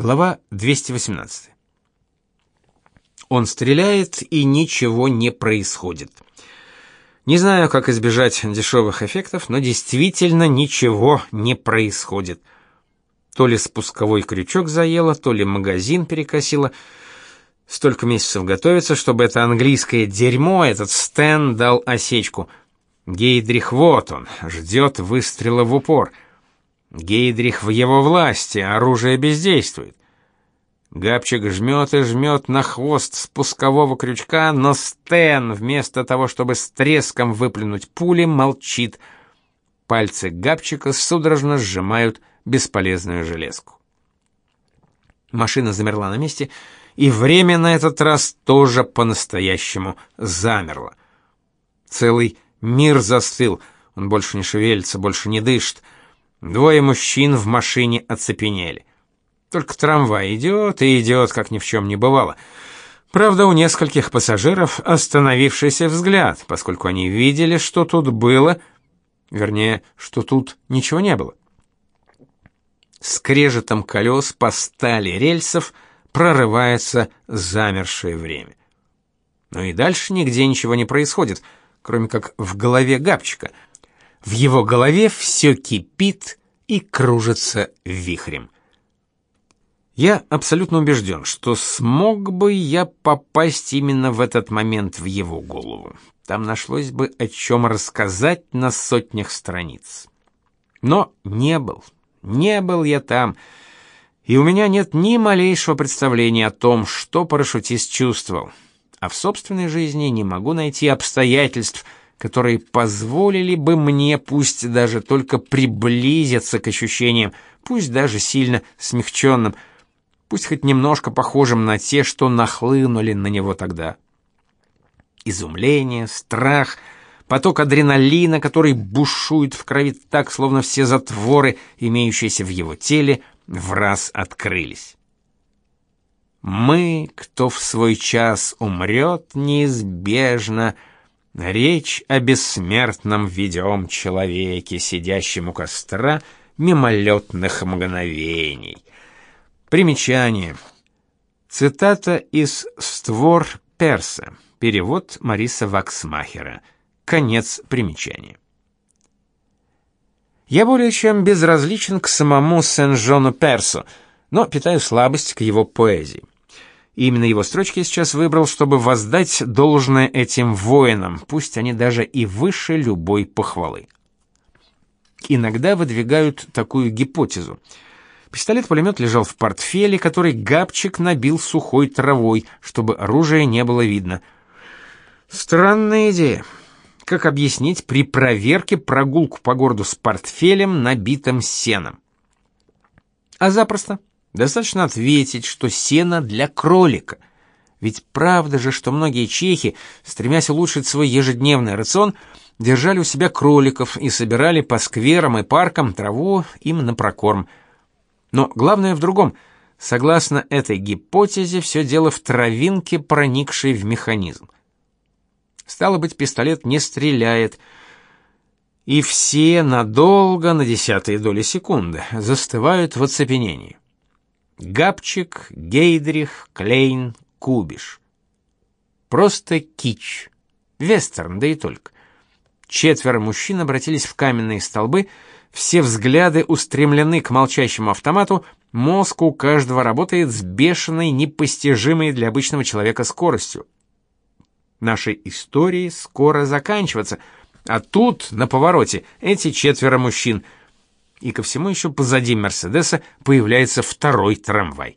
Глава 218. Он стреляет, и ничего не происходит. Не знаю, как избежать дешевых эффектов, но действительно ничего не происходит. То ли спусковой крючок заело, то ли магазин перекосило. Столько месяцев готовится, чтобы это английское дерьмо, этот Стэн дал осечку. Гейдрих вот он, ждет выстрела в упор — Гейдрих в его власти, оружие бездействует. Габчик жмет и жмет на хвост спускового крючка, но Стэн, вместо того, чтобы с треском выплюнуть пули, молчит. Пальцы Габчика судорожно сжимают бесполезную железку. Машина замерла на месте, и время на этот раз тоже по-настоящему замерло. Целый мир застыл, он больше не шевелится, больше не дышит. Двое мужчин в машине оцепенели. Только трамвай идет и идет, как ни в чем не бывало. Правда, у нескольких пассажиров остановившийся взгляд, поскольку они видели, что тут было, вернее, что тут ничего не было. Скрежетом колес по стали рельсов прорывается замершее время. Но и дальше нигде ничего не происходит, кроме как в голове Габчика — в его голове все кипит и кружится вихрем. Я абсолютно убежден, что смог бы я попасть именно в этот момент в его голову. Там нашлось бы о чем рассказать на сотнях страниц. Но не был, не был я там, и у меня нет ни малейшего представления о том, что парашютист чувствовал. А в собственной жизни не могу найти обстоятельств, которые позволили бы мне пусть даже только приблизиться к ощущениям, пусть даже сильно смягченным, пусть хоть немножко похожим на те, что нахлынули на него тогда. Изумление, страх, поток адреналина, который бушует в крови так, словно все затворы, имеющиеся в его теле, в раз открылись. Мы, кто в свой час умрет неизбежно, — Речь о бессмертном ведем человеке, сидящем у костра мимолетных мгновений. Примечание. Цитата из «Створ Перса». Перевод Мариса Ваксмахера. Конец примечания. Я более чем безразличен к самому Сен-Жону Персу, но питаю слабость к его поэзии. И именно его строчки я сейчас выбрал, чтобы воздать должное этим воинам, пусть они даже и выше любой похвалы. Иногда выдвигают такую гипотезу. Пистолет-пулемет лежал в портфеле, который Габчик набил сухой травой, чтобы оружие не было видно. Странная идея. Как объяснить при проверке прогулку по городу с портфелем, набитым сеном? А запросто. Достаточно ответить, что сено для кролика. Ведь правда же, что многие чехи, стремясь улучшить свой ежедневный рацион, держали у себя кроликов и собирали по скверам и паркам траву им на прокорм. Но главное в другом. Согласно этой гипотезе, все дело в травинке, проникшей в механизм. Стало быть, пистолет не стреляет, и все надолго, на десятые доли секунды, застывают в оцепенении. Габчик, Гейдрих, Клейн, Кубиш. Просто кич. Вестерн, да и только. Четверо мужчин обратились в каменные столбы, все взгляды устремлены к молчащему автомату, мозг у каждого работает с бешеной, непостижимой для обычного человека скоростью. Нашей истории скоро заканчиваться, а тут, на повороте, эти четверо мужчин — и ко всему еще позади Мерседеса появляется второй трамвай.